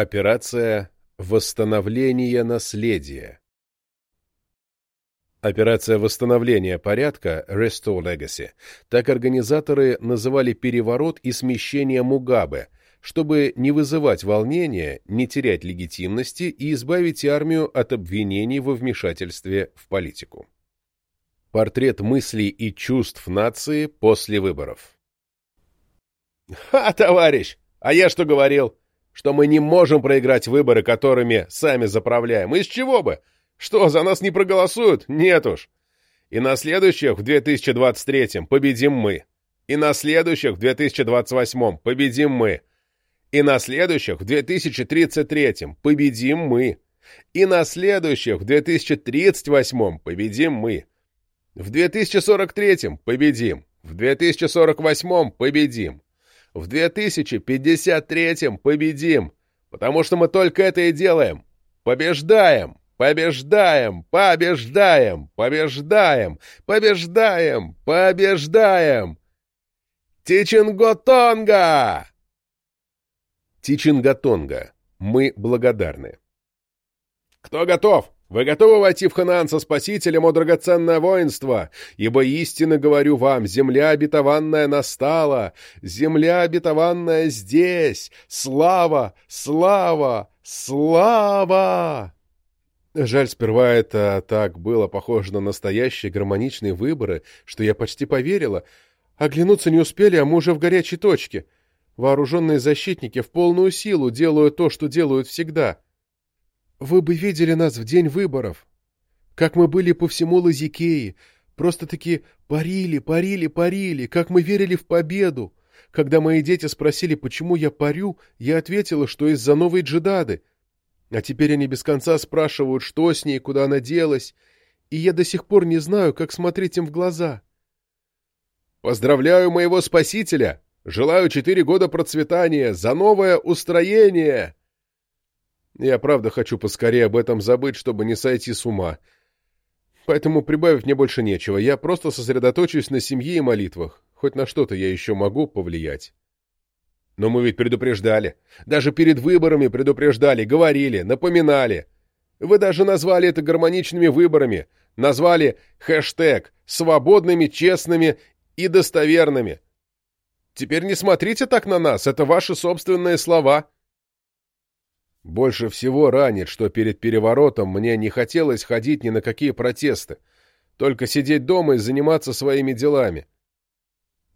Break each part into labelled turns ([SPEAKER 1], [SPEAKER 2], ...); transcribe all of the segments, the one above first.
[SPEAKER 1] Операция «Восстановление наследия». Операция восстановления порядка Restore Legacy так организаторы называли переворот и смещение Мугабе, чтобы не вызывать волнения, не терять легитимности и избавить армию от обвинений во вмешательстве в политику. Портрет мыслей и чувств нации после выборов.
[SPEAKER 2] «Ха, товарищ! А я что говорил? Что мы не можем проиграть выборы, которыми сами заправляем. Из чего бы? Что, за нас не проголосуют? Нет уж. И на следующих в 2023 победим мы. И на следующих в 2028 победим мы. И на следующих в 2033 победим мы. И на следующих в 2038 победим мы. В 2043 победим. В 2048 победим. В 2053 победим. Потому что мы только это и делаем. Побеждаем. Побеждаем, побеждаем, побеждаем, побеждаем, побеждаем! Тичинготонга!
[SPEAKER 1] Тичинготонга. Мы благодарны.
[SPEAKER 2] Кто готов? Вы готовы войти в Ханаан со Спасителем, о драгоценное воинство? Ибо истинно говорю вам, земля обетованная настала, земля обетованная здесь. Слава, слава, слава!
[SPEAKER 1] Жаль, сперва это так было похоже на настоящие гармоничные выборы, что я почти поверила. Оглянуться не успели, а мы уже в горячей точке. Вооруженные защитники в полную силу делают то, что делают всегда. Вы бы видели нас в день выборов. Как мы были по всему Лазикеи. Просто-таки парили, парили, парили, как мы верили в победу. Когда мои дети спросили, почему я парю, я ответила, что из-за новой джедады. А теперь они без конца спрашивают, что с ней, куда она делась, и я до сих пор не знаю, как смотреть им в глаза.
[SPEAKER 2] «Поздравляю моего спасителя! Желаю четыре года процветания за новое устроение!»
[SPEAKER 1] Я правда хочу поскорее об этом забыть, чтобы не сойти с ума. Поэтому прибавить мне больше нечего. Я просто сосредоточусь на семье и молитвах. Хоть на что-то я еще могу повлиять.
[SPEAKER 2] Но мы ведь предупреждали. Даже перед выборами предупреждали, говорили, напоминали. Вы даже назвали это гармоничными выборами. Назвали хэштег «свободными, честными и достоверными». Теперь не смотрите так на нас, это ваши собственные слова.
[SPEAKER 1] Больше всего ранит, что перед переворотом мне не хотелось ходить ни на какие протесты, только сидеть дома и заниматься своими делами.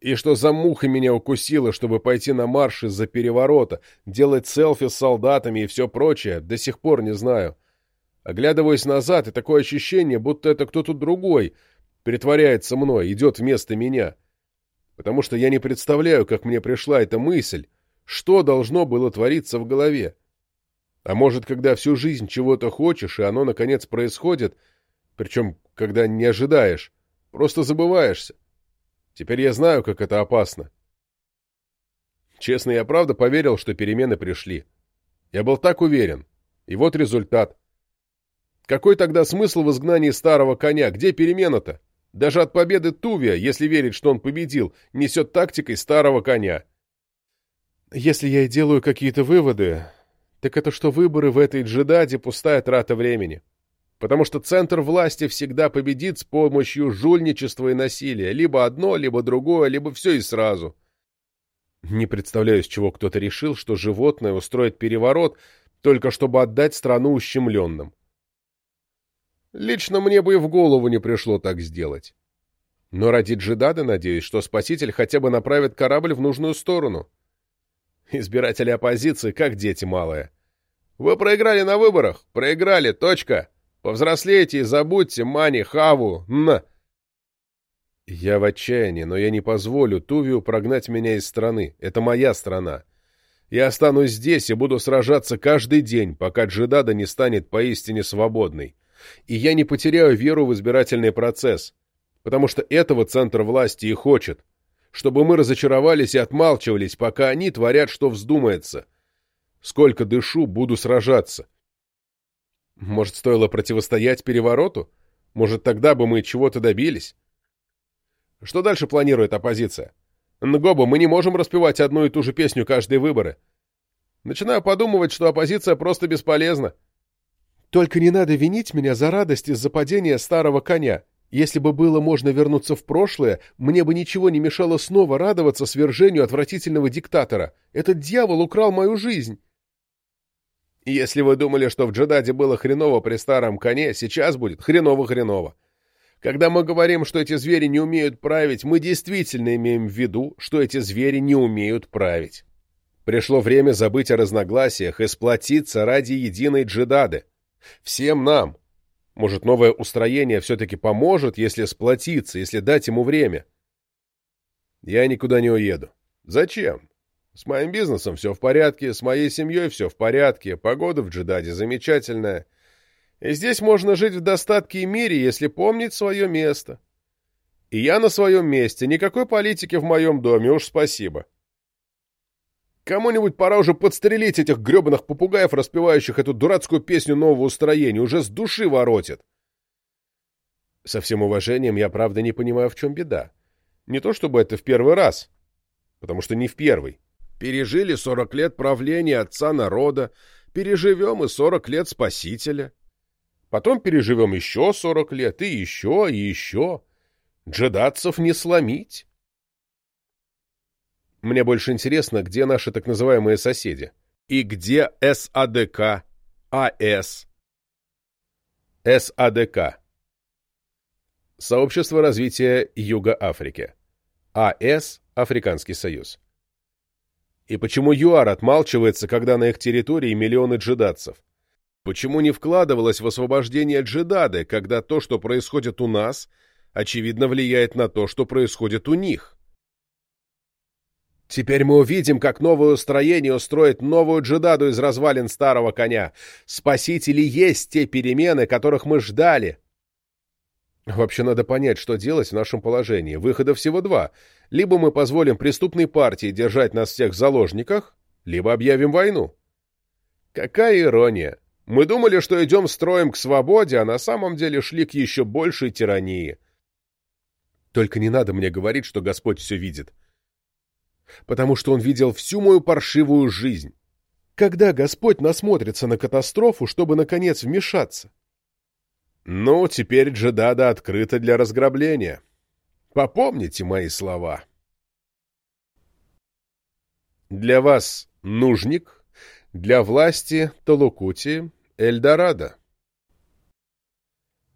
[SPEAKER 1] И что за муха меня укусила, чтобы пойти на марш из-за переворота, делать селфи с солдатами и все прочее, до сих пор не знаю. Оглядываясь назад, и такое ощущение, будто это кто-то другой притворяется мной, идет вместо меня. Потому что я не представляю, как мне пришла эта мысль, что должно было твориться в голове. А может, когда всю жизнь чего-то хочешь, и оно, наконец, происходит, причем, когда не ожидаешь, просто забываешься. Теперь я знаю, как это опасно. Честно, я правда поверил, что перемены пришли. Я был так уверен. И вот результат. Какой тогда смысл в изгнании старого коня? Где перемена-то? Даже от победы Тувия, если верить, что он победил, несет тактикой старого коня. Если я и делаю какие-то выводы, так это что выборы в этой джедаде пустая трата времени. Потому что центр власти всегда победит с помощью жульничества и насилия. Либо одно, либо другое, либо все и сразу. Не представляю, с чего кто-то решил, что животное устроит переворот, только чтобы отдать страну ущемленным. Лично мне бы и в голову не пришло так сделать. Но ради джедада надеюсь, что спаситель хотя бы направит корабль в нужную сторону. Избиратели оппозиции, как дети малые. Вы проиграли на выборах. Проиграли. Точка. Повзрослейте и забудьте Мани, Хаву, Н. Я в отчаянии, но я не позволю Тувию прогнать меня из страны. Это моя страна. Я останусь здесь и буду сражаться каждый день, пока Джидада не станет поистине свободной. И я не потеряю веру в избирательный процесс, потому что этого центр власти и хочет, чтобы мы разочаровались и отмалчивались, пока они творят, что вздумается. Сколько дышу, буду сражаться. Может, стоило противостоять перевороту? Может, тогда бы мы чего-то добились? Что дальше планирует оппозиция? Нгоба, мы не можем распевать одну и ту же песню каждые выборы.
[SPEAKER 2] Начинаю подумывать, что оппозиция просто бесполезна.
[SPEAKER 1] Только не надо винить меня за радость из-за падения старого коня. Если бы было можно вернуться в прошлое, мне бы ничего не мешало снова радоваться свержению отвратительного диктатора. Этот дьявол украл мою жизнь.
[SPEAKER 2] Если вы думали, что в Джедаде было хреново при старом коне, сейчас будет хреново-хреново. Когда мы говорим, что эти звери не умеют править, мы действительно имеем в виду, что эти звери не умеют править. Пришло время забыть о разногласиях и сплотиться ради единой джедады. Всем нам. Может, новое устроение все-таки поможет, если сплотиться, если дать ему время? Я никуда не уеду. Зачем? С моим бизнесом все в порядке, с моей семьей все в порядке, погода в Джедаде замечательная. И здесь можно жить в достатке и мире, если помнить свое место. И я на своем месте, никакой политики в моем доме, уж спасибо. Кому-нибудь пора уже подстрелить этих гребаных попугаев, распевающих эту дурацкую песню нового устроения, уже с души воротит. Со всем уважением, я правда не понимаю, в чем беда. Не то чтобы это в первый раз, потому что не в первый. Пережили сорок лет правления отца народа, переживем и сорок лет спасителя. Потом переживем еще сорок лет, и еще, и еще. Джедатцев не сломить. Мне больше интересно, где наши так называемые соседи. И где САДК, АС. САДК. Сообщество развития Юга Африки. АС – Африканский союз. И почему ЮАР отмалчивается, когда на их территории миллионы джедатцев? Почему не вкладывалось в освобождение джедады, когда то, что происходит у нас, очевидно влияет на то, что происходит у них? Теперь мы увидим, как новое устроение устроит новую джедаду из развалин старого коня. Спасители есть те перемены, которых мы ждали. Вообще надо понять, что делать в нашем положении. Выхода всего два. Либо мы позволим преступной партии держать нас всех в заложниках, либо объявим войну. Какая ирония. Мы думали, что идем строем к свободе, а на самом деле шли к еще большей тирании. Только не надо мне говорить, что Господь все видит потому что он видел всю мою паршивую жизнь. Когда Господь насмотрится на катастрофу, чтобы, наконец, вмешаться? Ну, теперь Джедада открыта для разграбления. Попомните мои слова. Для вас нужник, для власти Талукути Эльдорадо.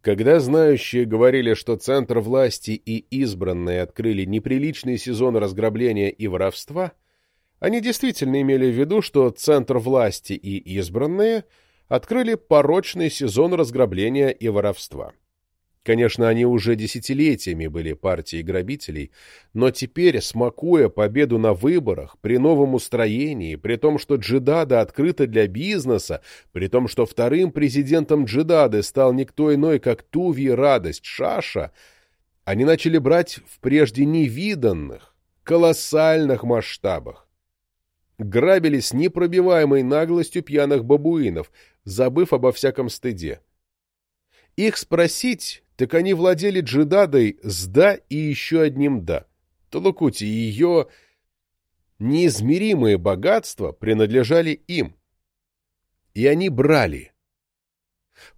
[SPEAKER 2] Когда знающие говорили, что центр власти и избранные открыли неприличный сезон разграбления и воровства, они действительно имели в виду, что центр власти и избранные открыли порочный сезон разграбления и воровства. Конечно, они уже десятилетиями были партией грабителей, но теперь, смакуя победу на выборах, при новом устроении, при том, что Джидада открыта для бизнеса, при том, что вторым президентом Джидады стал никто иной, как Туви Радость Шаша, они начали брать в прежде невиданных, колоссальных масштабах. Грабили с непробиваемой наглостью пьяных бабуинов, забыв обо всяком стыде. Их спросить так они владели джидадой с «да» и еще одним «да». Талукути и ее неизмеримые богатства принадлежали им. И они брали –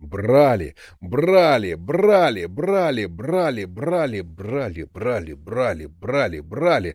[SPEAKER 2] брали, брали, брали, брали, брали, брали, брали, брали, брали, Брали, брали,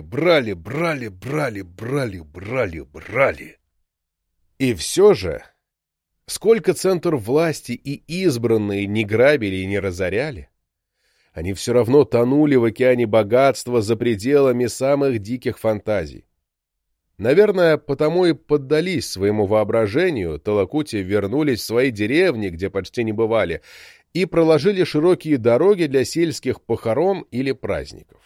[SPEAKER 2] брали, брали, брали.
[SPEAKER 1] И все же, сколько центр власти и избранные не грабили и не разоряли, они все равно тонули в океане богатства за пределами самых диких фантазий. Наверное, потому и поддались своему воображению, Талакути вернулись в свои деревни, где почти не бывали, и проложили широкие дороги для сельских похорон или праздников.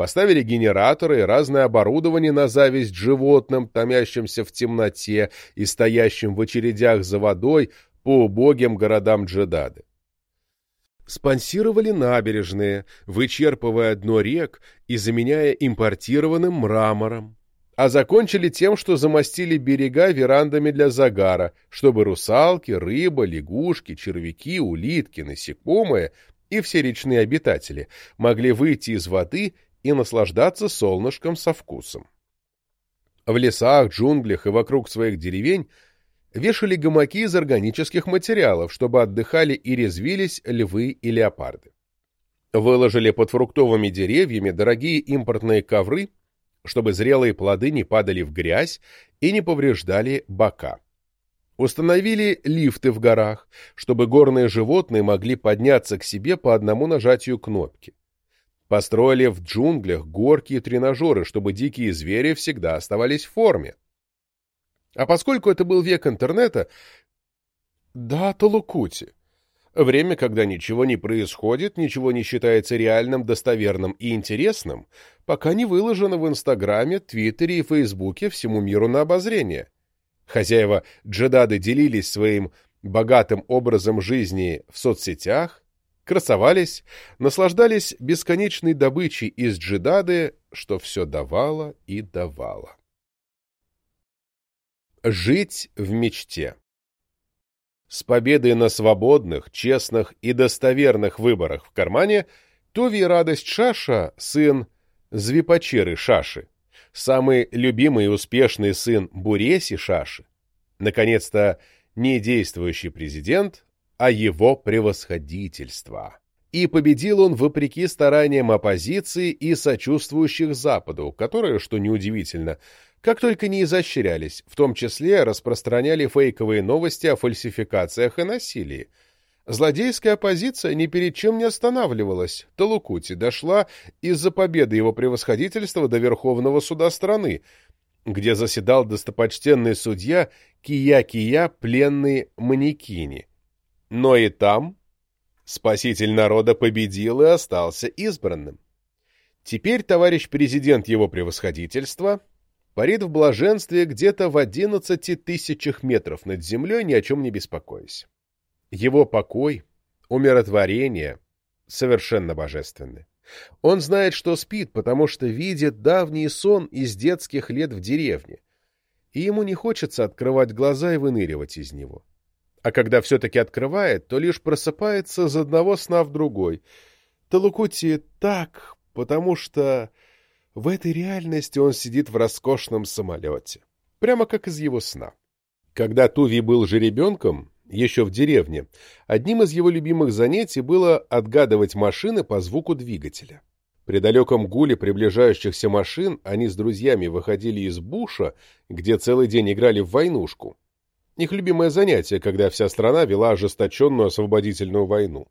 [SPEAKER 1] Поставили генераторы и разное оборудование на зависть животным, томящимся в темноте и стоящим в очередях за водой по убогим городам Джедады. Спонсировали набережные, вычерпывая дно рек и заменяя импортированным мрамором а закончили тем, что замостили берега верандами для загара, чтобы русалки, рыба, лягушки, червяки, улитки, насекомые и все речные обитатели могли выйти из воды и наслаждаться солнышком со вкусом. В лесах, джунглях и вокруг своих деревень вешали гамаки из органических материалов, чтобы отдыхали и резвились львы и леопарды. Выложили под фруктовыми деревьями дорогие импортные ковры чтобы зрелые плоды не падали в грязь и не повреждали бока. Установили лифты в горах, чтобы горные животные могли подняться к себе по одному нажатию кнопки. Построили в джунглях горки и тренажеры, чтобы дикие звери всегда оставались в форме. А поскольку это был век интернета, да, Толукути, Время, когда ничего не происходит, ничего не считается реальным, достоверным и интересным, пока не выложено в Инстаграме, Твиттере и Фейсбуке всему миру на обозрение. Хозяева джедады делились своим богатым образом жизни в соцсетях, красовались, наслаждались бесконечной добычей из джедады, что все давало и давало. Жить в мечте с победой на свободных, честных и достоверных выборах в кармане Тови радость Шаша, сын Звипачеры Шаши, самый любимый и успешный сын Буреси Шаши, наконец-то не действующий президент, а его превосходительство. И победил он вопреки стараниям оппозиции и сочувствующих Западу, которые, что неудивительно, как только не изощрялись, в том числе распространяли фейковые новости о фальсификациях и насилии. Злодейская оппозиция ни перед чем не останавливалась. Талукути дошла из-за победы его превосходительства до Верховного суда страны, где заседал достопочтенный судья Кия-Кия, пленный Манекини. Но и там спаситель народа победил и остался избранным. Теперь товарищ президент его превосходительства парит в блаженстве где-то в одиннадцати тысячах метров над землей, ни о чем не беспокоясь. Его покой, умиротворение совершенно божественны. Он знает, что спит, потому что видит давний сон из детских лет в деревне, и ему не хочется открывать глаза и выныривать из него. А когда все-таки открывает, то лишь просыпается из одного сна в другой. Талукути так, потому что в этой реальности он сидит в роскошном самолете, прямо как из его сна. Когда Туви был жеребенком, еще в деревне, одним из его любимых занятий было отгадывать машины по звуку двигателя. При далеком гуле приближающихся машин они с друзьями выходили из буша, где целый день играли в войнушку. Их любимое занятие, когда вся страна вела ожесточенную освободительную войну.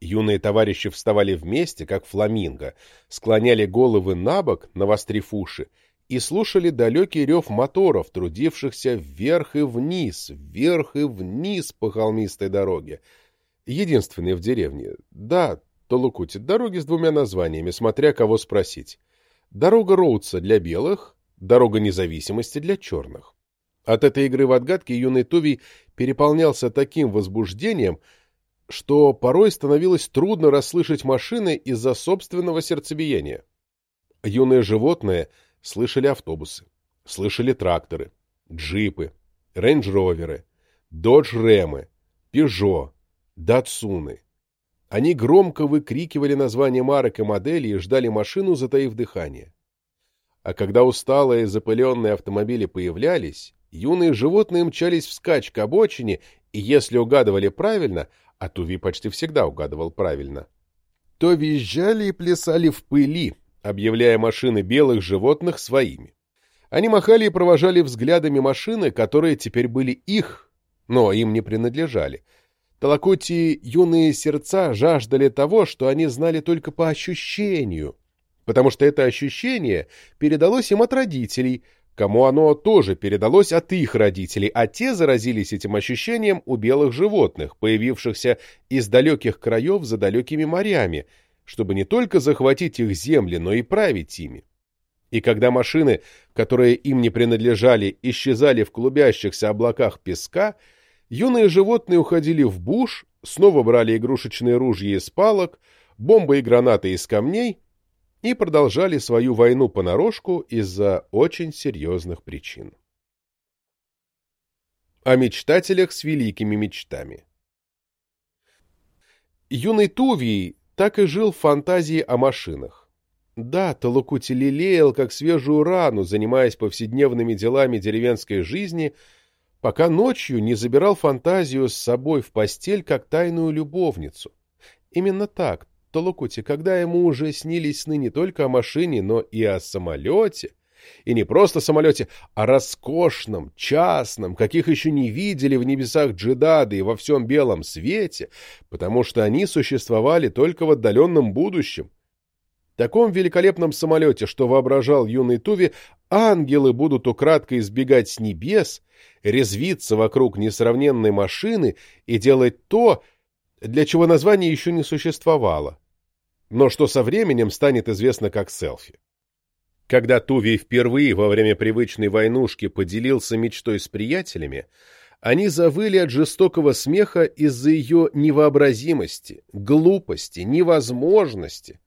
[SPEAKER 1] Юные товарищи вставали вместе, как фламинго, склоняли головы на бок, навострив уши, и слушали далекий рев моторов, трудившихся вверх и вниз, вверх и вниз по холмистой дороге. Единственный в деревне. Да, Толукути, дороги с двумя названиями, смотря кого спросить. Дорога Роудса для белых, дорога независимости для черных. От этой игры в отгадки юный Туви переполнялся таким возбуждением, что порой становилось трудно расслышать машины из-за собственного сердцебиения. Юные животные слышали автобусы, слышали тракторы, джипы, рейндж-роверы, додж-ремы, пежо, датсуны. Они громко выкрикивали названия марок и моделей и ждали машину, затаив дыхание. А когда усталые запыленные автомобили появлялись, юные животные мчались вскачь к обочине, и если угадывали правильно, а Туви почти всегда угадывал правильно, то визжали и плясали в пыли, объявляя машины белых животных своими. Они махали и провожали взглядами машины, которые теперь были их, но им не принадлежали. Толокути юные сердца жаждали того, что они знали только по ощущению, потому что это ощущение передалось им от родителей – кому оно тоже передалось от их родителей, а те заразились этим ощущением у белых животных, появившихся из далеких краев за далекими морями, чтобы не только захватить их земли, но и править ими. И когда машины, которые им не принадлежали, исчезали в клубящихся облаках песка, юные животные уходили в буш, снова брали игрушечные ружья из палок, бомбы и гранаты из камней и продолжали свою войну понарошку из-за очень серьезных причин. О мечтателях с великими мечтами Юный Тувий так и жил в фантазии о машинах. Да, Талукути лелеял, как свежую рану, занимаясь повседневными делами деревенской жизни, пока ночью не забирал фантазию с собой в постель, как тайную любовницу. Именно так, Толокути, когда ему уже снились сны не только о машине, но и о самолете, и не просто самолете, а роскошном, частном, каких еще не видели в небесах джедады и во всем белом свете, потому что они существовали только в отдаленном будущем. Таком великолепном самолете, что воображал юный Туви, ангелы будут украдкой избегать с небес, резвиться вокруг несравненной машины и делать то, для чего название еще не существовало, но что со временем станет известно как селфи. Когда Туви впервые во время привычной войнушки поделился мечтой с приятелями, они завыли от жестокого смеха из-за ее невообразимости, глупости, невозможности.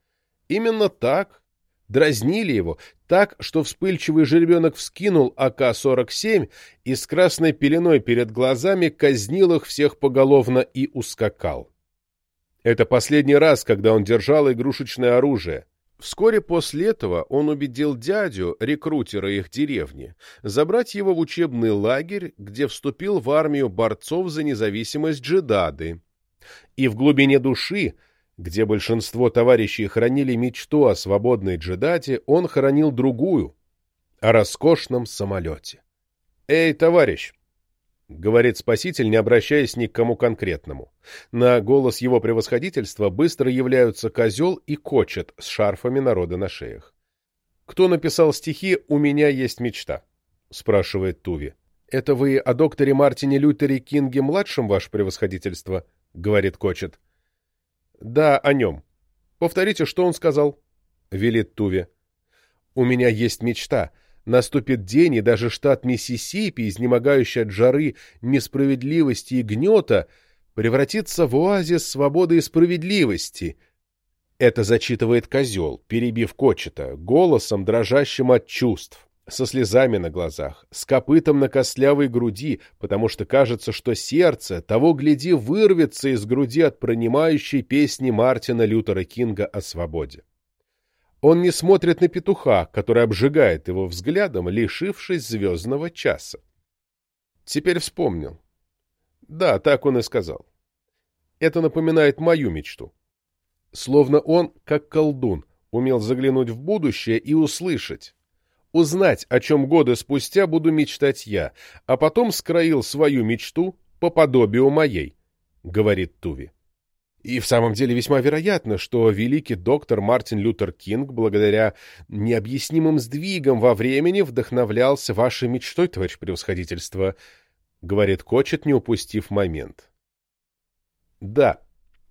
[SPEAKER 1] Именно так дразнили его, так, что вспыльчивый жеребенок вскинул АК-47 и с красной пеленой перед глазами казнил их всех поголовно и ускакал. Это последний раз, когда он держал игрушечное оружие. Вскоре после этого он убедил дядю, рекрутера их деревни, забрать его в учебный лагерь, где вступил в армию борцов за независимость Джедады. И в глубине души, где большинство товарищей хранили мечту о свободной Джедаде, он хранил другую, о роскошном самолете. «Эй, товарищ!» — говорит спаситель, не обращаясь ни к кому конкретному. На голос его превосходительства быстро являются козел и кочет с шарфами народа на шеях. «Кто написал стихи «У меня есть мечта»?» — спрашивает Туви. «Это вы о докторе Мартине Лютере Кинге-младшем, ваше превосходительство?» — говорит Кочет. «Да, о нем. Повторите, что он сказал?» — велит Туви. «У меня есть мечта Наступит день, и даже штат Миссисипи, изнемогающий от жары, несправедливости и гнета, превратится в оазис свободы и справедливости. Это зачитывает козел, перебив кочета, голосом, дрожащим от чувств, со слезами на глазах, с копытом на костлявой груди, потому что кажется, что сердце, того гляди, вырвется из груди от пронимающей песни Мартина Лютера Кинга о свободе. Он не смотрит на петуха, который обжигает его взглядом, лишившись звездного часа. Теперь вспомнил. Да, так он и сказал. Это напоминает мою мечту. Словно он, как колдун, умел заглянуть в будущее и услышать. Узнать, о чем годы спустя буду мечтать я, а потом скроил свою мечту по подобию моей, — говорит Туви. И в самом деле весьма вероятно, что великий доктор Мартин Лютер Кинг, благодаря необъяснимым сдвигам во времени, вдохновлялся вашей мечтой, товарищ превосходительство, — говорит Кочет, не упустив момент. Да,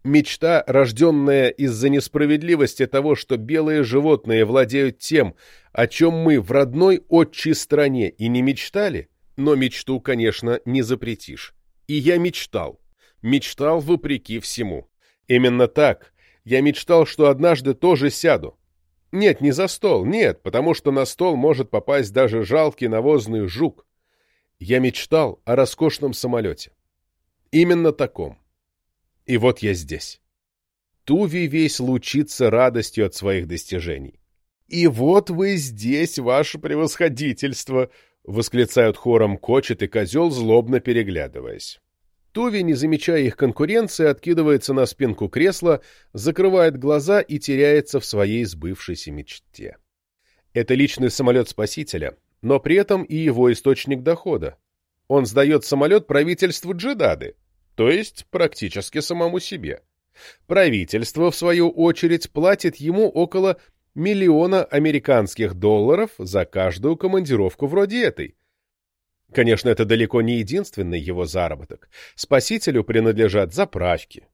[SPEAKER 1] мечта, рожденная из-за несправедливости того, что белые животные владеют тем, о чем мы в родной отчей стране и не мечтали, но мечту, конечно, не запретишь. И я мечтал. Мечтал вопреки всему. Именно так. Я мечтал, что однажды тоже сяду. Нет, не за стол, нет, потому что на стол может попасть даже жалкий навозный жук. Я мечтал о роскошном самолете. Именно таком. И вот я здесь. Туви весь лучится радостью от своих достижений. «И вот вы здесь, ваше превосходительство!» — восклицают хором кочет и козел, злобно переглядываясь. Тови, не замечая их конкуренции, откидывается на спинку кресла, закрывает глаза и теряется в своей сбывшейся мечте. Это личный самолет Спасителя, но при этом и его источник дохода. Он сдает самолет правительству Джедады, то есть практически самому себе. Правительство, в свою очередь, платит ему около миллиона американских долларов за каждую командировку вроде этой – Конечно, это далеко не единственный его заработок. Спасителю принадлежат заправки,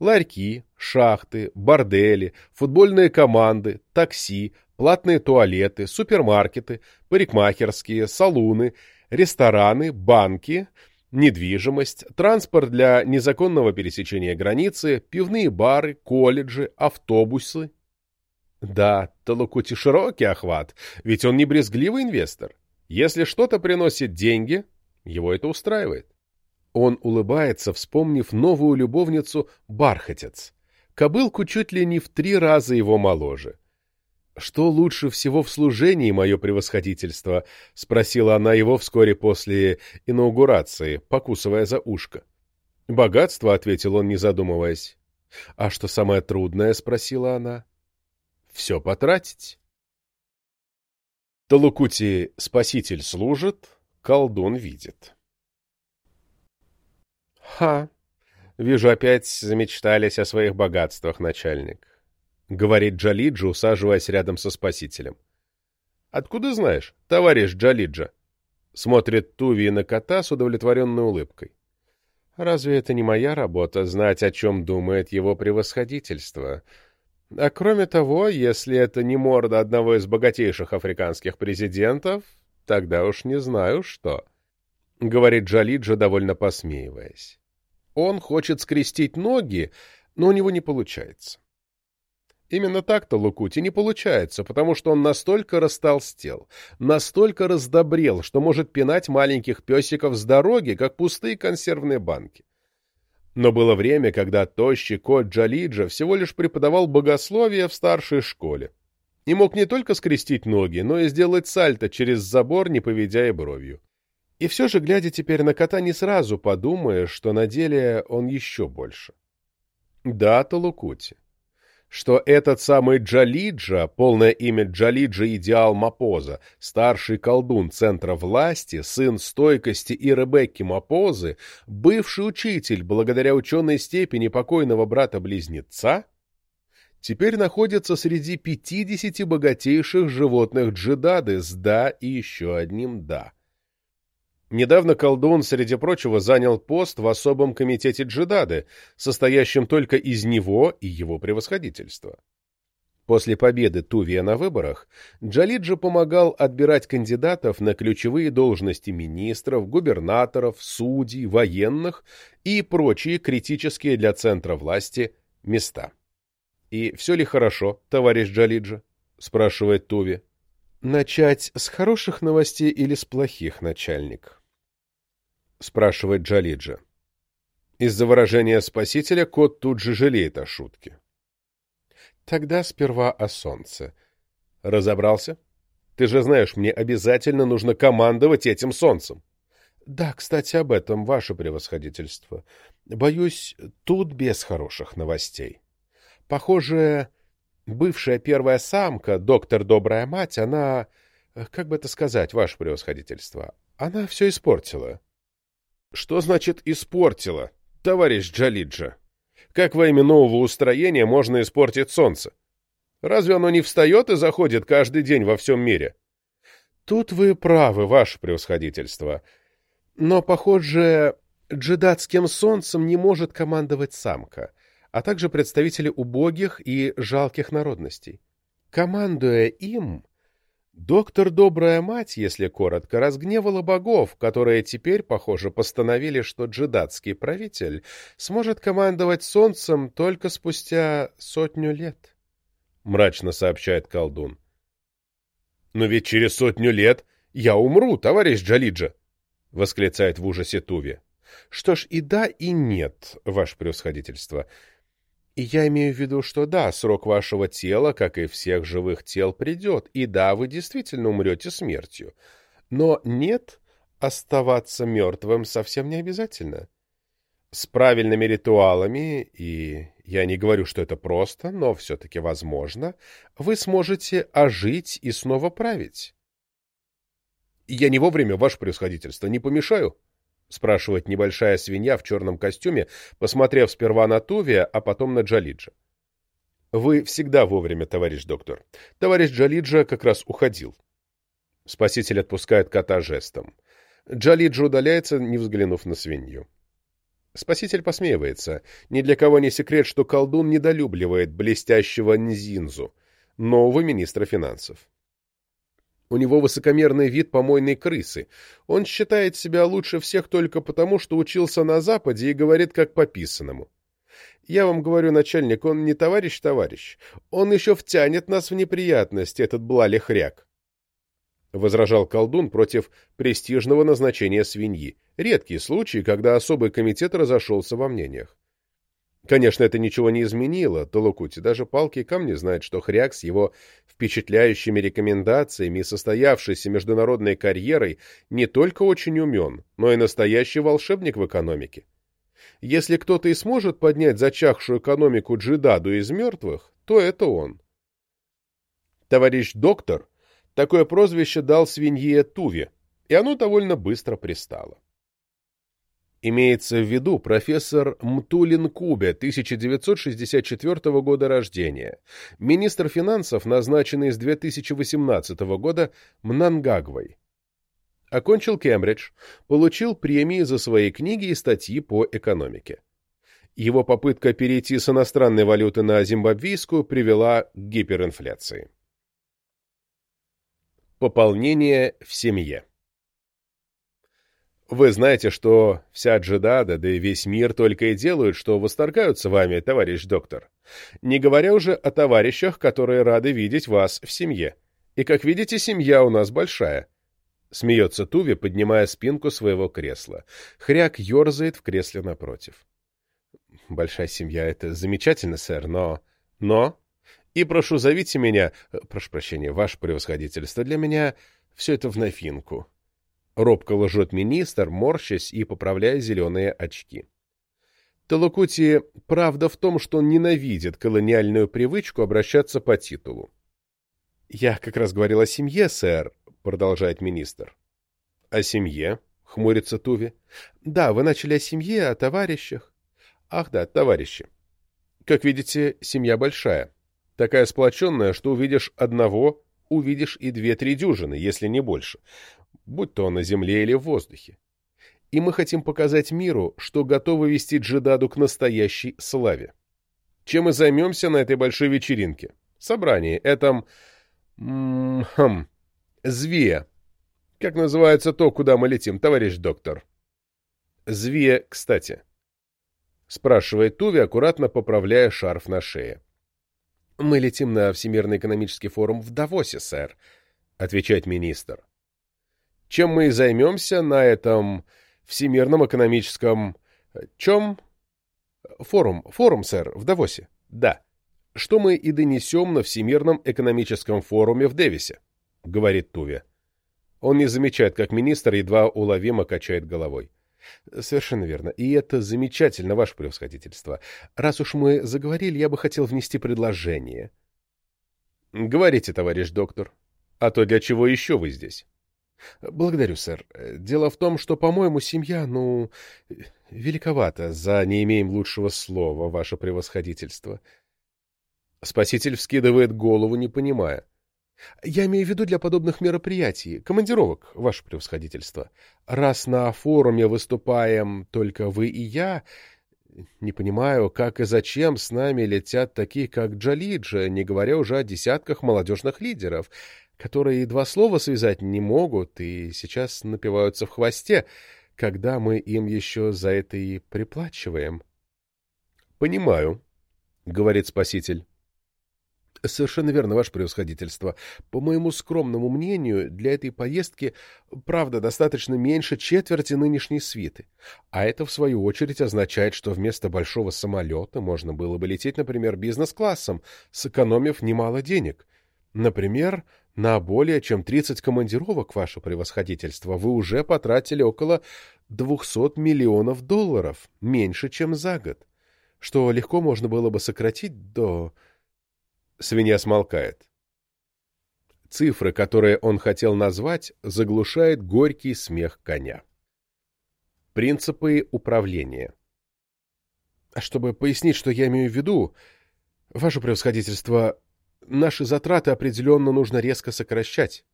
[SPEAKER 1] ларьки, шахты, бордели, футбольные команды, такси, платные туалеты, супермаркеты, парикмахерские, салуны, рестораны, банки, недвижимость, транспорт для незаконного пересечения границы, пивные бары, колледжи, автобусы. Да, Талукути широкий охват, ведь он не брезгливый инвестор. Если что-то приносит деньги, его это устраивает. Он улыбается, вспомнив новую любовницу Бархатец. Кобылку чуть ли не в три раза его моложе. «Что лучше всего в служении, мое превосходительство?» — спросила она его вскоре после инаугурации, покусывая за ушко. «Богатство», — ответил он, не задумываясь. «А что самое трудное?» — спросила она. «Все потратить». Талукути спаситель служит, колдун видит. «Ха! Вижу, опять замечтались о своих богатствах, начальник», — говорит Джалиджа, усаживаясь рядом со спасителем. «Откуда знаешь, товарищ Джалиджа?» — смотрит Туви на кота с удовлетворенной улыбкой. «Разве это не моя работа — знать, о чем думает его превосходительство?» А кроме того, если это не морда одного из богатейших африканских президентов, тогда уж не знаю что. — говорит Джалиджа, довольно посмеиваясь. Он хочет скрестить ноги, но у него не получается. Именно так-то Лукути не получается, потому что он настолько растолстел, настолько раздобрел, что может пинать маленьких песиков с дороги, как пустые консервные банки. Но было время, когда тощий кот Джалиджа всего лишь преподавал богословие в старшей школе. и мог не только скрестить ноги, но и сделать сальто через забор, не поведя и бровью. И все же, глядя теперь на кота, не сразу подумаешь, что на деле он еще больше. Да, Талукути. Что этот самый Джалиджа, полное имя Джалиджа Идеал Мапоза, старший колдун Центра власти, сын стойкости и Ребекки Мапозы, бывший учитель, благодаря ученой степени покойного брата-близнеца, теперь находится среди 50 богатейших животных джедады с «да» и еще одним «да». Недавно колдун, среди прочего, занял пост в особом комитете джедады, состоящем только из него и его превосходительства. После победы Тувия на выборах Джалиджи помогал отбирать кандидатов на ключевые должности министров, губернаторов, судей, военных и прочие критические для центра власти места. «И все ли хорошо, товарищ Джалиджи?» — спрашивает Туви. «Начать с хороших новостей или с плохих, начальник?» — спрашивает Джалиджа. Из-за выражения спасителя кот тут же жалеет о шутке. «Тогда сперва о солнце. Разобрался? Ты же знаешь, мне обязательно нужно командовать этим солнцем». «Да, кстати, об этом, ваше превосходительство. Боюсь, тут без хороших новостей». Похоже, бывшая первая самка, доктор Добрая Мать, она... Как бы это сказать, ваше превосходительство? Она все испортила. Что значит «испортила», товарищ Джалиджа? Как во имя нового устроения можно испортить солнце? Разве оно не встает и заходит каждый день во всем мире? Тут вы правы, ваше превосходительство. Но, похоже, джедатским солнцем не может командовать самка а также представители убогих и жалких народностей. Командуя им, доктор Добрая Мать, если коротко, разгневала богов, которые теперь, похоже, постановили, что джедатский правитель сможет командовать солнцем только спустя сотню лет, — мрачно сообщает колдун. — Но ведь через сотню лет я умру, товарищ Джалиджа! — восклицает в ужасе Туви. — Что ж, и да, и нет, ваше превосходительство. — я имею в виду, что да, срок вашего тела, как и всех живых тел, придет, и да, вы действительно умрете смертью. Но нет, оставаться мертвым совсем не обязательно. С правильными ритуалами, и я не говорю, что это просто, но все-таки возможно, вы сможете ожить и снова править. Я не вовремя, ваше превосходительство, не помешаю? — спрашивает небольшая свинья в черном костюме, посмотрев сперва на Тувия, а потом на Джалиджа. «Вы всегда вовремя, товарищ доктор. Товарищ Джалиджа как раз уходил». Спаситель отпускает кота жестом. Джалиджа удаляется, не взглянув на свинью. Спаситель посмеивается. Ни для кого не секрет, что колдун недолюбливает блестящего Нзинзу, нового министра финансов. У него высокомерный вид помойной крысы. Он считает себя лучше всех только потому, что учился на Западе и говорит как по писанному. Я вам говорю, начальник, он не товарищ-товарищ. Он еще втянет нас в неприятности, этот блалихряк. Возражал колдун против престижного назначения свиньи. Редкий случай, когда особый комитет разошелся во мнениях. Конечно, это ничего не изменило, Толокути. Даже палки и камни знают, что Хряк с его впечатляющими рекомендациями и состоявшейся международной карьерой не только очень умен, но и настоящий волшебник в экономике. Если кто-то и сможет поднять зачахшую экономику Джидаду из мертвых, то это он. Товарищ доктор такое прозвище дал свинье Туве, и оно довольно быстро пристало. Имеется в виду профессор Мтулин Кубе, 1964 года рождения, министр финансов, назначенный с 2018 года Мнангагвой. Окончил Кембридж, получил премии за свои книги и статьи по экономике. Его попытка перейти с иностранной валюты на зимбабвийскую привела к гиперинфляции. Пополнение в семье вы знаете, что вся Джедада, да и весь мир только и делают, что восторгаются вами, товарищ доктор. Не говоря уже о товарищах, которые рады видеть вас в семье. И, как видите, семья у нас большая. Смеется Туви, поднимая спинку своего кресла. Хряк ерзает в кресле напротив. Большая семья — это замечательно, сэр, но... Но И прошу, зовите меня... э, Прошу прощения, ваше превосходительство, для меня все это в новинку. Робко лжет министр, морщась и поправляя зеленые очки. Талукути правда в том, что он ненавидит колониальную привычку обращаться по титулу. «Я как раз говорил о семье, сэр», — продолжает министр. «О семье?» — хмурится Туви. «Да, вы начали о семье, о товарищах». «Ах да, товарищи. Как видите, семья большая. Такая сплоченная, что увидишь одного, увидишь и две-три дюжины, если не больше, будь то на земле или в воздухе. И мы хотим показать миру, что готовы вести Джедаду к настоящей славе. Чем и займемся на этой большой вечеринке. Собрании, этом... Хм... Зве. Как называется то, куда мы летим, товарищ доктор? Зве, кстати. Спрашивает Туви, аккуратно поправляя шарф на шее. «Мы летим на Всемирный экономический форум в Давосе, сэр», — отвечает министр. «Чем мы займемся на этом Всемирном экономическом... Чем? Форум, форум, сэр, в Давосе. Да. Что мы и донесем на Всемирном экономическом форуме в Дэвисе», — говорит Туви. Он не замечает, как министр едва уловимо качает головой. Совершенно верно. И это замечательно, ваше превосходительство. Раз уж мы заговорили, я бы хотел внести предложение. Говорите, товарищ доктор. А то для чего еще вы здесь? Благодарю, сэр. Дело в том, что, по-моему, семья, ну, великовата за не имеем лучшего слова, ваше превосходительство. Спаситель вскидывает голову, не понимая. Я имею в виду для подобных мероприятий, командировок, ваше превосходительство. Раз на форуме выступаем только вы и я, не понимаю, как и зачем с нами летят такие, как Джалиджа, не говоря уже о десятках молодежных лидеров, которые и два слова связать не могут и сейчас напиваются в хвосте, когда мы им еще за это и приплачиваем. — Понимаю, — говорит спаситель. Совершенно верно, ваше превосходительство. По моему скромному мнению, для этой поездки, правда, достаточно меньше четверти нынешней свиты. А это, в свою очередь, означает, что вместо большого самолета можно было бы лететь, например, бизнес-классом, сэкономив немало денег. Например, на более чем 30 командировок, ваше превосходительство, вы уже потратили около 200 миллионов долларов, меньше, чем за год, что легко можно было бы сократить до... Свинья смолкает. Цифры, которые он хотел назвать, заглушает горький смех коня. Принципы управления. А чтобы пояснить, что я имею в виду, ваше превосходительство, наши затраты определенно нужно резко сокращать.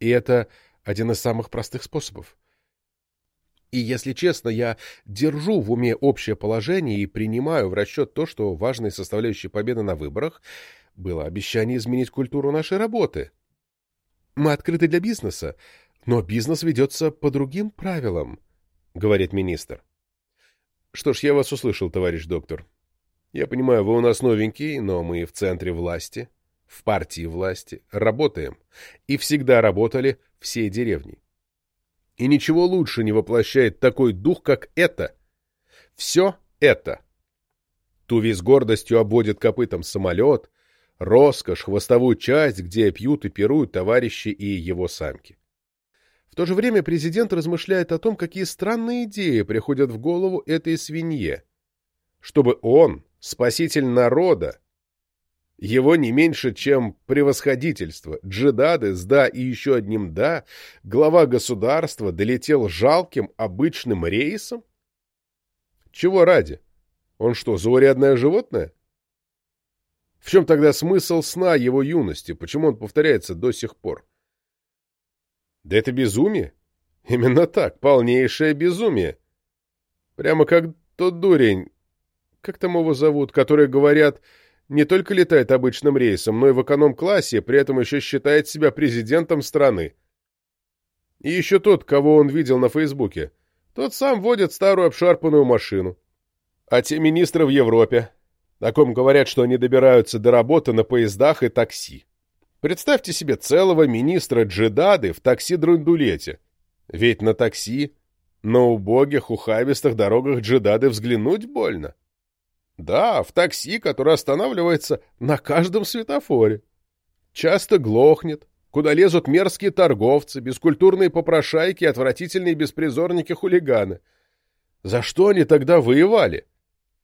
[SPEAKER 1] И это один из самых простых способов. И, если честно, я держу в уме общее положение и принимаю в расчет то, что важной составляющей победы на выборах — было обещание изменить культуру нашей работы. Мы открыты для бизнеса, но бизнес ведется по другим правилам, — говорит министр. Что ж, я вас услышал, товарищ доктор. Я понимаю, вы у нас новенький, но мы в центре власти, в партии власти, работаем. И всегда работали всей деревней. И ничего лучше не воплощает такой дух, как это. Все это. Туви с гордостью обводит копытом самолет, роскошь, хвостовую часть, где пьют и пируют товарищи и его самки. В то же время президент размышляет о том, какие странные идеи приходят в голову этой свинье, чтобы он, спаситель народа, его не меньше, чем превосходительство, джедады с «да» и еще одним «да», глава государства долетел жалким обычным рейсом? Чего ради? Он что, заурядное животное? В чем тогда смысл сна его юности? Почему он повторяется до сих пор? Да это безумие. Именно так, полнейшее безумие. Прямо как тот дурень, как там его зовут, который, говорят, не только летает обычным рейсом, но и в эконом-классе, при этом еще считает себя президентом страны. И еще тот, кого он видел на Фейсбуке. Тот сам водит старую обшарпанную машину. А те министры в Европе, о ком говорят, что они добираются до работы на поездах и такси. Представьте себе целого министра Джедады в такси-драндулете. Ведь на такси, на убогих, ухабистых дорогах Джедады взглянуть больно. Да, в такси, которое останавливается на каждом светофоре. Часто глохнет, куда лезут мерзкие торговцы, бескультурные попрошайки отвратительные беспризорники-хулиганы. За что они тогда воевали?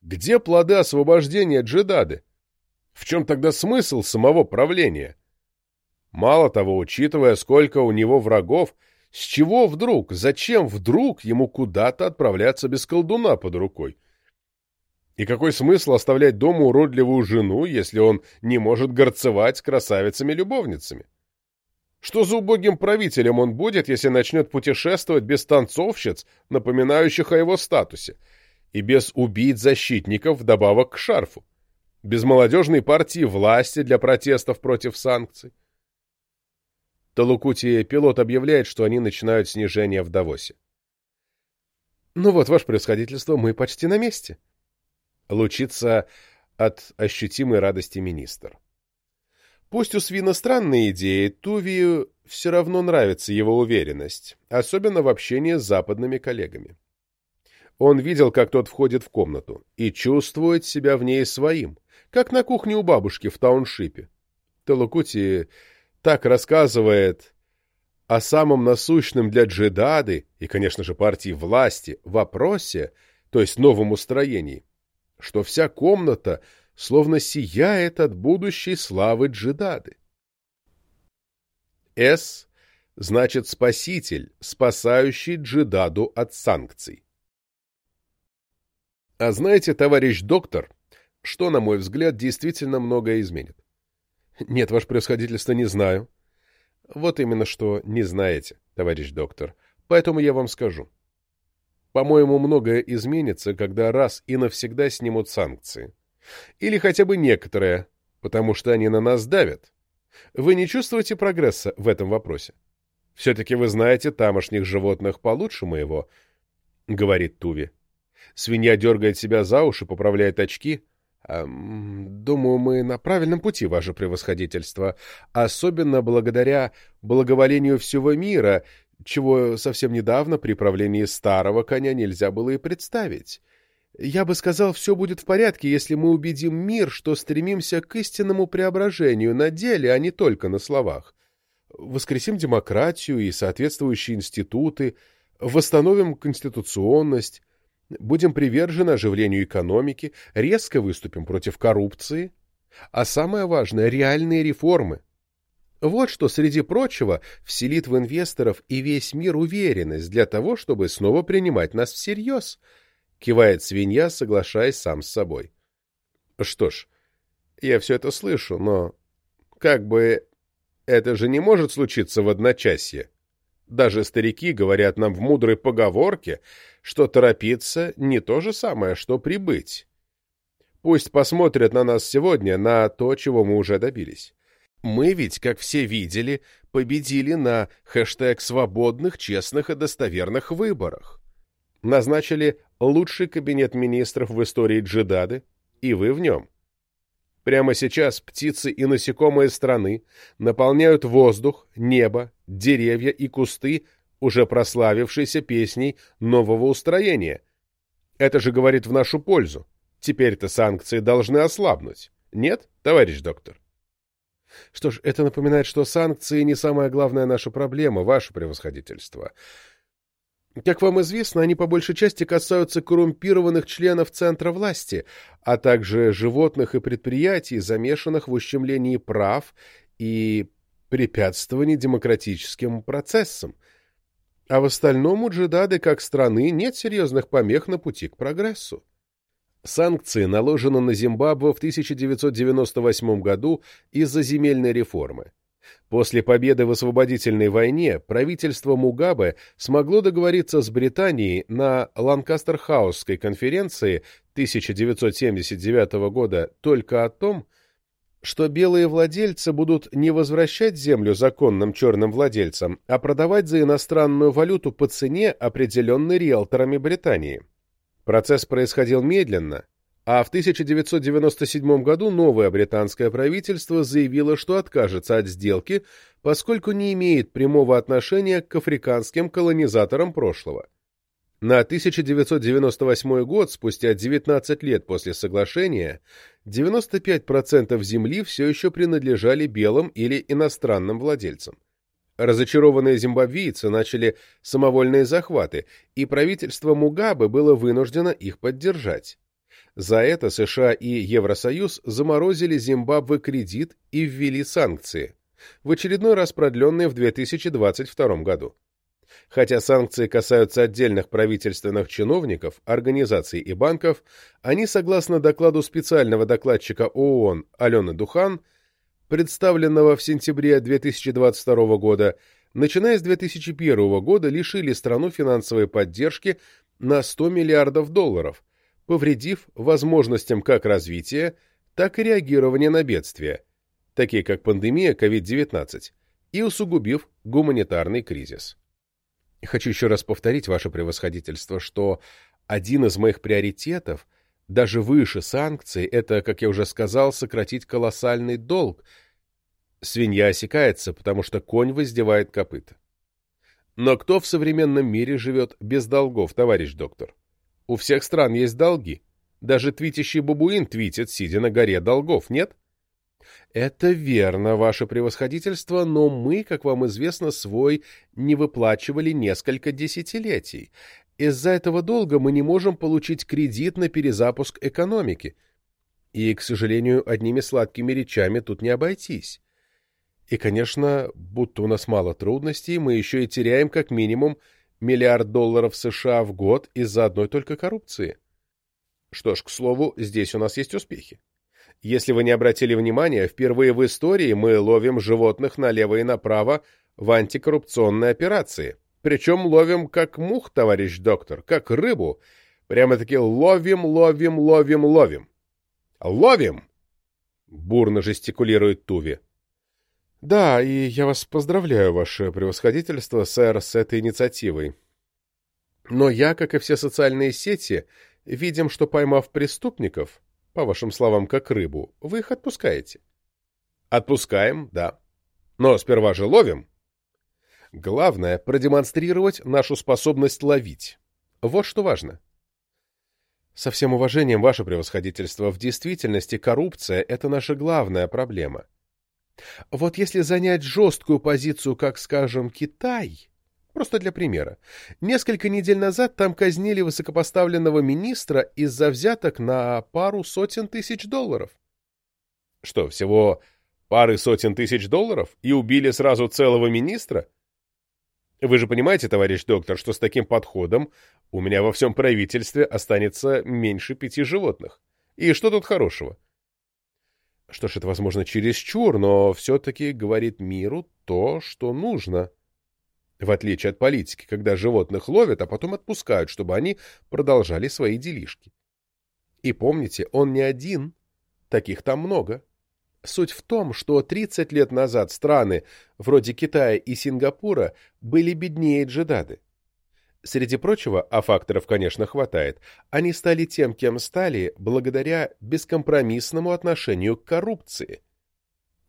[SPEAKER 1] Где плоды освобождения джедады? В чем тогда смысл самого правления? Мало того, учитывая, сколько у него врагов, с чего вдруг, зачем вдруг ему куда-то отправляться без колдуна под рукой? И какой смысл оставлять дома уродливую жену, если он не может горцевать с красавицами-любовницами? Что за убогим правителем он будет, если начнет путешествовать без танцовщиц, напоминающих о его статусе, и без убийц-защитников вдобавок к шарфу? Без молодежной партии власти для протестов против санкций? Талукути пилот объявляет, что они начинают снижение в Давосе. «Ну вот, ваше превосходительство, мы почти на месте», — лучится от ощутимой радости министр. Пусть у Свина странные идеи, Тувию все равно нравится его уверенность, особенно в общении с западными коллегами. Он видел, как тот входит в комнату, и чувствует себя в ней своим, как на кухне у бабушки в тауншипе. Талукути так рассказывает о самом насущном для джедады и, конечно же, партии власти вопросе, то есть новом устроении, что вся комната — словно сияет от будущей славы джедады. С значит спаситель, спасающий джедаду от санкций. А знаете, товарищ доктор, что, на мой взгляд, действительно многое изменит? Нет, ваше превосходительство, не знаю. Вот именно что не знаете, товарищ доктор. Поэтому я вам скажу. По-моему, многое изменится, когда раз и навсегда снимут санкции. Или хотя бы некоторые, потому что они на нас давят. Вы не чувствуете прогресса в этом вопросе? Все-таки вы знаете тамошних животных получше моего, — говорит Туви. Свинья дергает себя за уши, поправляет очки. «Думаю, мы на правильном пути, ваше превосходительство, особенно благодаря благоволению всего мира, чего совсем недавно при правлении старого коня нельзя было и представить. Я бы сказал, все будет в порядке, если мы убедим мир, что стремимся к истинному преображению на деле, а не только на словах. Воскресим демократию и соответствующие институты, восстановим конституционность, будем привержены оживлению экономики, резко выступим против коррупции, а самое важное — реальные реформы. Вот что, среди прочего, вселит в инвесторов и весь мир уверенность для того, чтобы снова принимать нас всерьез —— кивает свинья, соглашаясь сам с собой. «Что ж, я все это слышу, но как бы это же не может случиться в одночасье. Даже старики говорят нам в мудрой поговорке, что торопиться не то же самое, что прибыть. Пусть посмотрят на нас сегодня, на то, чего мы уже добились. Мы ведь, как все видели, победили на хэштег «свободных, честных и достоверных выборах». Назначили лучший кабинет министров в истории Джидады, и вы в нем. Прямо сейчас птицы и насекомые страны наполняют воздух, небо, деревья и кусты, уже прославившейся песней нового устроения. Это же говорит в нашу пользу. Теперь-то санкции должны ослабнуть. Нет, товарищ доктор? Что ж, это напоминает, что санкции не самая главная наша проблема, ваше превосходительство. Как вам известно, они по большей части касаются коррумпированных членов центра власти, а также животных и предприятий, замешанных в ущемлении прав и препятствовании демократическим процессам. А в остальном у джедады как страны нет серьезных помех на пути к прогрессу. Санкции наложены на Зимбабве в 1998 году из-за земельной реформы. После победы в освободительной войне правительство Мугабе смогло договориться с Британией на Ланкастер-Хаусской конференции 1979 года только о том, что белые владельцы будут не возвращать землю законным черным владельцам, а продавать за иностранную валюту по цене, определенной риэлторами Британии. Процесс происходил медленно, а в 1997 году новое британское правительство заявило, что откажется от сделки, поскольку не имеет прямого отношения к африканским колонизаторам прошлого. На 1998 год, спустя 19 лет после соглашения, 95% земли все еще принадлежали белым или иностранным владельцам. Разочарованные зимбабвийцы начали самовольные захваты, и правительство Мугабе было вынуждено их поддержать. За это США и Евросоюз заморозили Зимбабве кредит и ввели санкции, в очередной раз продленные в 2022 году. Хотя санкции касаются отдельных правительственных чиновников, организаций и банков, они, согласно докладу специального докладчика ООН Алены Духан, представленного в сентябре 2022 года, начиная с 2001 года лишили страну финансовой поддержки на 100 миллиардов долларов, повредив возможностям как развития, так и реагирования на бедствия, такие как пандемия COVID-19, и усугубив гуманитарный кризис. Хочу еще раз повторить, ваше превосходительство, что один из моих приоритетов, даже выше санкций, это, как я уже сказал, сократить колоссальный долг. Свинья осекается, потому что конь воздевает копыта. Но кто в современном мире живет без долгов, товарищ доктор? У всех стран есть долги. Даже твитящий бабуин твитит, сидя на горе долгов, нет? Это верно, ваше превосходительство, но мы, как вам известно, свой не выплачивали несколько десятилетий. Из-за этого долга мы не можем получить кредит на перезапуск экономики. И, к сожалению, одними сладкими речами тут не обойтись. И, конечно, будто у нас мало трудностей, мы еще и теряем как минимум миллиард долларов США в год из-за одной только коррупции. Что ж, к слову, здесь у нас есть успехи. Если вы не обратили внимания, впервые в истории мы ловим животных налево и направо в антикоррупционной операции. Причем ловим как мух, товарищ доктор, как рыбу. Прямо-таки ловим, ловим, ловим, ловим. Ловим! Бурно жестикулирует Туви. Да, и я вас поздравляю, ваше превосходительство, сэр, с этой инициативой. Но я, как и все социальные сети, видим, что поймав преступников, по вашим словам, как рыбу, вы их отпускаете. Отпускаем, да. Но сперва же ловим. Главное — продемонстрировать нашу способность ловить. Вот что важно. Со всем уважением, ваше превосходительство, в действительности коррупция — это наша главная проблема. Вот если занять жесткую позицию, как, скажем, Китай, Просто для примера. Несколько недель назад там казнили высокопоставленного министра из-за взяток на пару сотен тысяч долларов. Что, всего пары сотен тысяч долларов? И убили сразу целого министра? Вы же понимаете, товарищ доктор, что с таким подходом у меня во всем правительстве останется меньше пяти животных. И что тут хорошего? Что ж, это, возможно, чересчур, но все-таки говорит миру то, что нужно. В отличие от политики, когда животных ловят, а потом отпускают, чтобы они продолжали свои делишки. И помните, он не один, таких там много. Суть в том, что 30 лет назад страны, вроде Китая и Сингапура, были беднее джедады. Среди прочего, а факторов, конечно, хватает, они стали тем, кем стали, благодаря бескомпромиссному отношению к коррупции.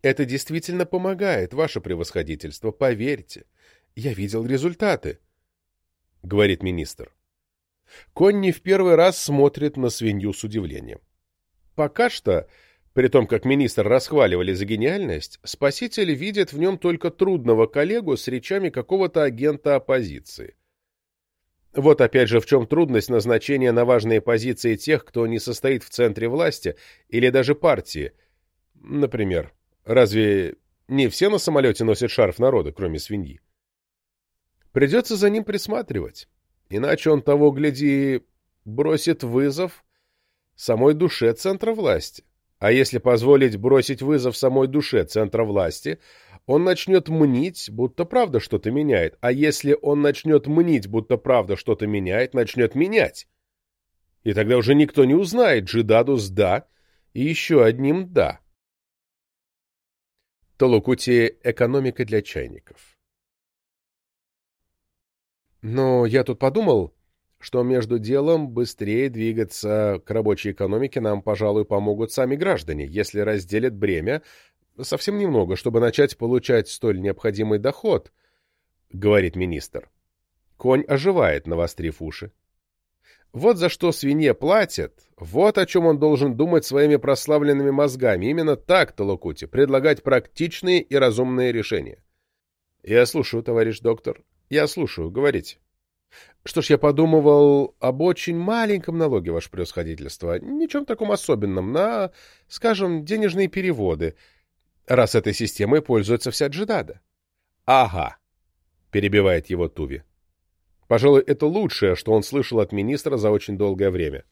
[SPEAKER 1] Это действительно помогает, ваше превосходительство, поверьте. Я видел результаты, — говорит министр. Конни в первый раз смотрит на свинью с удивлением. Пока что, при том, как министр расхваливали за гениальность, спаситель видит в нем только трудного коллегу с речами какого-то агента оппозиции. Вот опять же в чем трудность назначения на важные позиции тех, кто не состоит в центре власти или даже партии. Например, разве не все на самолете носят шарф народа, кроме свиньи? Придется за ним присматривать, иначе он того, гляди, бросит вызов самой душе центра власти. А если позволить бросить вызов самой душе центра власти, он начнет мнить, будто правда что-то меняет. А если он начнет мнить, будто правда что-то меняет, начнет менять. И тогда уже никто не узнает Джидаду с «да» и еще одним «да». Толокути «Экономика для чайников». Но я тут подумал, что между делом быстрее двигаться к рабочей экономике нам, пожалуй, помогут сами граждане, если разделят бремя совсем немного, чтобы начать получать столь необходимый доход, говорит министр. Конь оживает, навострив уши. Вот за что свинье платят, вот о чем он должен думать своими прославленными мозгами. Именно так, Толокути, предлагать практичные и разумные решения. Я слушаю, товарищ доктор. Я слушаю, говорите. Что ж, я подумывал об очень маленьком налоге, ваше превосходительство. Ничем таком особенном, на, скажем, денежные переводы, раз этой системой пользуется вся Джидада. Ага, перебивает его Туви. Пожалуй, это лучшее, что он слышал от министра за очень долгое время.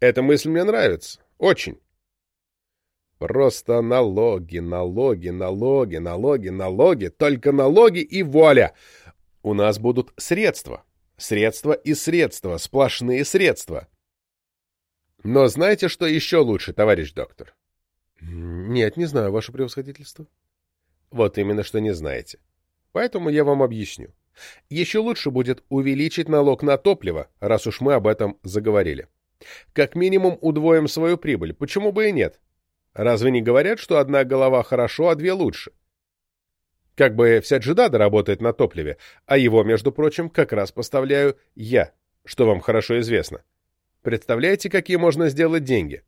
[SPEAKER 1] Эта мысль мне нравится. Очень. Просто налоги, налоги, налоги, налоги, налоги, только налоги и воля. У нас будут средства. Средства и средства, сплошные средства. Но знаете, что еще лучше, товарищ доктор? Нет, не знаю, ваше превосходительство. Вот именно, что не знаете. Поэтому я вам объясню. Еще лучше будет увеличить налог на топливо, раз уж мы об этом заговорили. Как минимум удвоим свою прибыль, почему бы и нет? Разве не говорят, что одна голова хорошо, а две лучше? Как бы вся джедада работает на топливе, а его, между прочим, как раз поставляю я, что вам хорошо известно. Представляете, какие можно сделать деньги?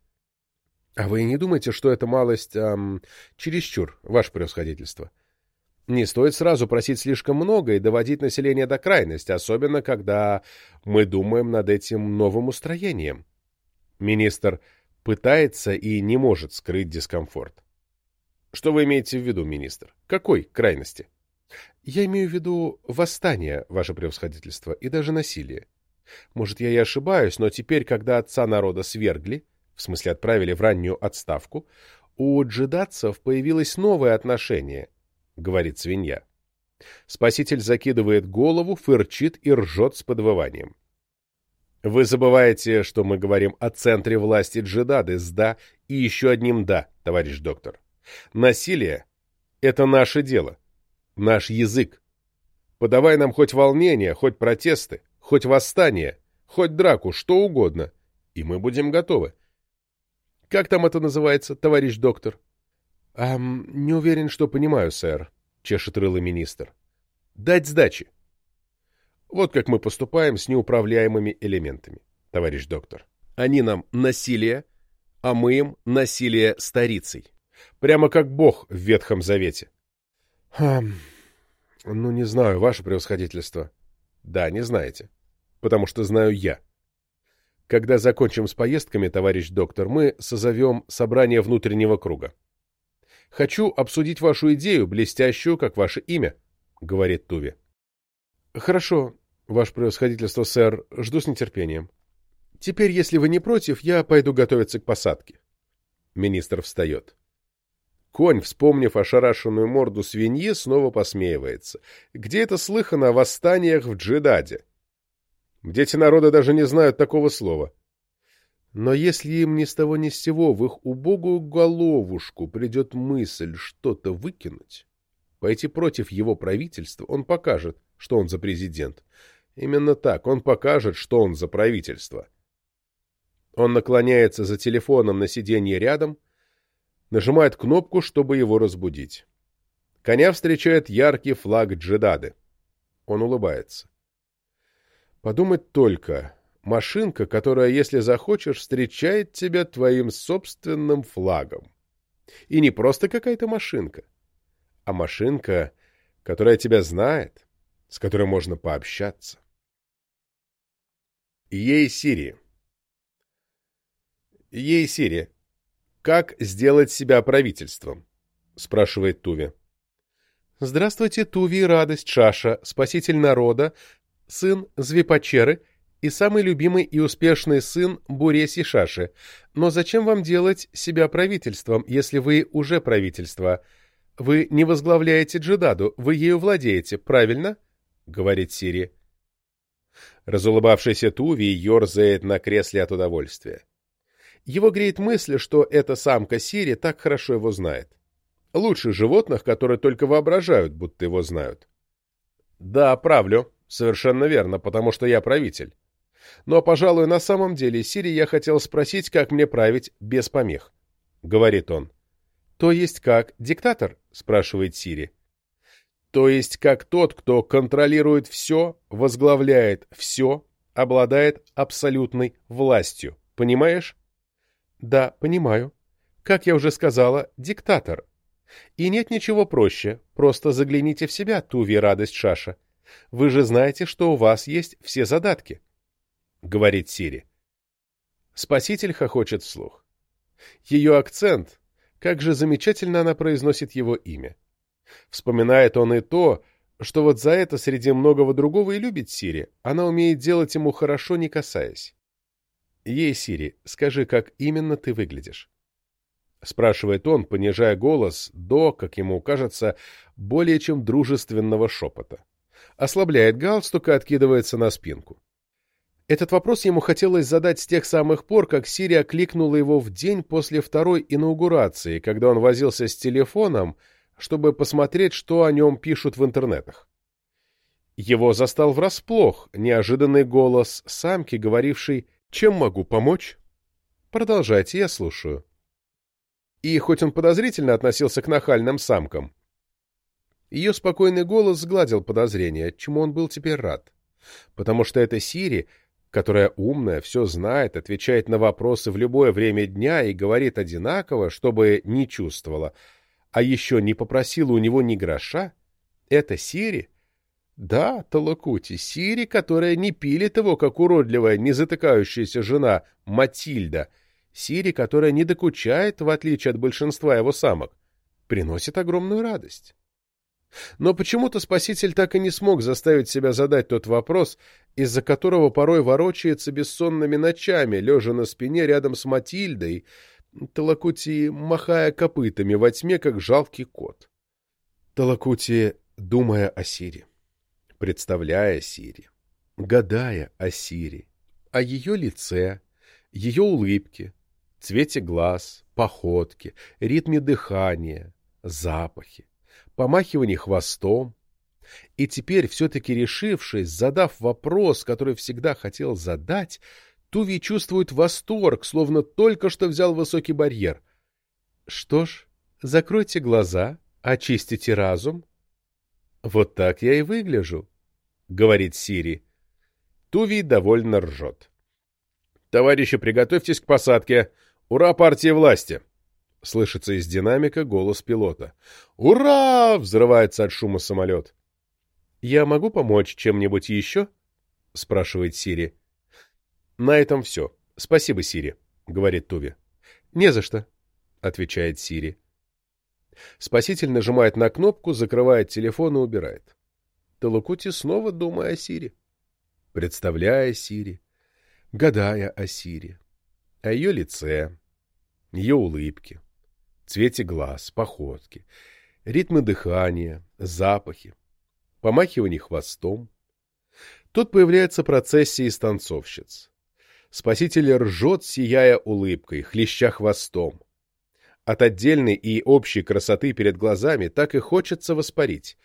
[SPEAKER 1] А вы не думаете, что это малость эм, чересчур, ваше превосходительство? — не стоит сразу просить слишком много и доводить население до крайности, особенно когда мы думаем над этим новым устроением. Министр пытается и не может скрыть дискомфорт. Что вы имеете в виду, министр? Какой крайности? Я имею в виду восстание, ваше превосходительство, и даже насилие. Может, я и ошибаюсь, но теперь, когда отца народа свергли, в смысле отправили в раннюю отставку, у джедатцев появилось новое отношение —— говорит свинья. Спаситель закидывает голову, фырчит и ржет с подвыванием. Вы забываете, что мы говорим о центре власти джедады с «да» и еще одним «да», товарищ доктор. Насилие — это наше дело, наш язык. Подавай нам хоть волнение, хоть протесты, хоть восстание, хоть драку, что угодно, и мы будем готовы. Как там это называется, товарищ доктор? — Эм, не уверен, что понимаю, сэр, — чешет рыло министр. — Дать сдачи. Вот как мы поступаем с неуправляемыми элементами, товарищ доктор. Они нам насилие, а мы им насилие старицей. Прямо как Бог в Ветхом Завете. Хм, ну, не знаю, ваше превосходительство. Да, не знаете. Потому что знаю я. Когда закончим с поездками, товарищ доктор, мы созовем собрание внутреннего круга. Хочу обсудить вашу идею, блестящую, как ваше имя», — говорит Туви. «Хорошо, ваше превосходительство, сэр, жду с нетерпением. Теперь, если вы не против, я пойду готовиться к посадке». Министр встает. Конь, вспомнив ошарашенную морду свиньи, снова посмеивается. Где это слыхано о восстаниях в Джидаде? Дети народа даже не знают такого слова. Но если им ни с того ни с сего в их убогую головушку придет мысль что-то выкинуть, пойти против его правительства, он покажет, что он за президент. Именно так, он покажет, что он за правительство. Он наклоняется за телефоном на сиденье рядом, нажимает кнопку, чтобы его разбудить. Коня встречает яркий флаг джедады. Он улыбается. Подумать только, Машинка, которая, если захочешь, встречает тебя твоим собственным флагом. И не просто какая-то машинка, а машинка, которая тебя знает, с которой можно пообщаться. Ей Сири. Ей Сири. Как сделать себя правительством? спрашивает Туви. Здравствуйте, Туви, радость Шаша, спаситель народа, сын Звипачеры и самый любимый и успешный сын Буреси Шаши. Но зачем вам делать себя правительством, если вы уже правительство? Вы не возглавляете Джедаду, вы ею владеете, правильно? — говорит Сири. Разулыбавшийся Туви ерзает на кресле от удовольствия. Его греет мысль, что эта самка Сири так хорошо его знает. Лучше животных, которые только воображают, будто его знают. Да, правлю, совершенно верно, потому что я правитель. Но, пожалуй, на самом деле Сири я хотел спросить, как мне править без помех. — говорит он. — То есть как? Диктатор? — спрашивает Сири. — То есть как тот, кто контролирует все, возглавляет все, обладает абсолютной властью. Понимаешь?
[SPEAKER 2] Да, понимаю. Как я уже сказала, диктатор. И нет ничего проще, просто загляните в себя, Туви, радость Шаша. Вы же знаете, что у вас есть все задатки, — говорит Сири. Спаситель хохочет вслух. Ее акцент, как же замечательно она произносит его имя. Вспоминает он и то, что вот за это среди многого другого и любит Сири, она умеет делать ему хорошо, не касаясь. Ей, Сири, скажи, как именно ты выглядишь? Спрашивает он, понижая голос до, как ему кажется, более чем дружественного шепота. Ослабляет галстук и откидывается на спинку. Этот вопрос ему хотелось задать с тех самых пор, как Сирия кликнула его в день после второй инаугурации, когда он возился с телефоном, чтобы посмотреть, что о нем пишут в интернетах. Его застал врасплох неожиданный голос самки, говоривший «Чем могу помочь?» «Продолжайте, я слушаю». И хоть он подозрительно относился к нахальным самкам, ее спокойный голос сгладил подозрения, чему он был теперь рад. Потому что это Сири, которая умная, все знает, отвечает на вопросы в любое время дня и говорит одинаково, чтобы не чувствовала, а еще не попросила у него ни гроша, это Сири? Да, Толокути, Сири, которая не пилит его, как уродливая, не затыкающаяся жена Матильда, Сири, которая не докучает, в отличие от большинства его самок, приносит огромную радость. Но почему-то Спаситель так и не смог заставить себя задать тот вопрос, из-за которого порой ворочается бессонными ночами, лежа на спине рядом с Матильдой, Талакути махая копытами во тьме, как жалкий кот. Талакути, думая о Сире, представляя Сире, гадая о Сире, о ее лице, ее улыбке, цвете глаз, походке, ритме дыхания, запахе помахивание хвостом. И теперь, все-таки решившись, задав вопрос, который всегда хотел задать, Туви чувствует восторг, словно только что взял высокий барьер. Что ж, закройте глаза, очистите разум. Вот так я и выгляжу, — говорит Сири. Туви довольно ржет. «Товарищи, приготовьтесь к посадке! Ура партии власти!» — слышится из динамика голос пилота. «Ура!» — взрывается от шума самолет. «Я могу помочь чем-нибудь еще?» — спрашивает Сири. «На этом все. Спасибо, Сири», — говорит Туви. «Не за что», — отвечает Сири. Спаситель нажимает на кнопку, закрывает телефон и убирает. Талукути снова думая о Сири, представляя Сири, гадая о Сири, о ее лице, ее улыбке цвете глаз, походки, ритмы дыхания, запахи, помахивание хвостом. Тут появляется процессия из танцовщиц. Спаситель ржет, сияя улыбкой, хлеща хвостом. От отдельной и общей красоты перед глазами так и хочется воспарить.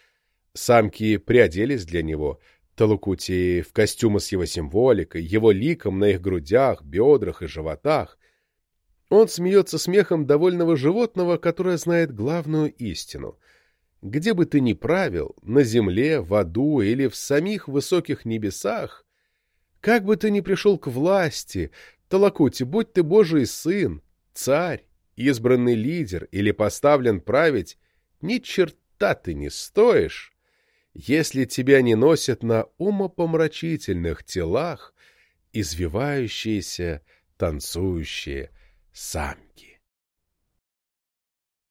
[SPEAKER 2] Самки приоделись для него, Талукути в костюмы с его символикой, его ликом на их грудях, бедрах и животах, он смеется смехом довольного животного, которое знает главную истину. Где бы ты ни правил, на земле, в аду или в самих высоких небесах, как бы ты ни пришел к власти, Талакути, будь ты Божий сын, царь, избранный лидер или поставлен править, ни черта ты не стоишь, если тебя не носят на умопомрачительных телах извивающиеся, танцующие, самки.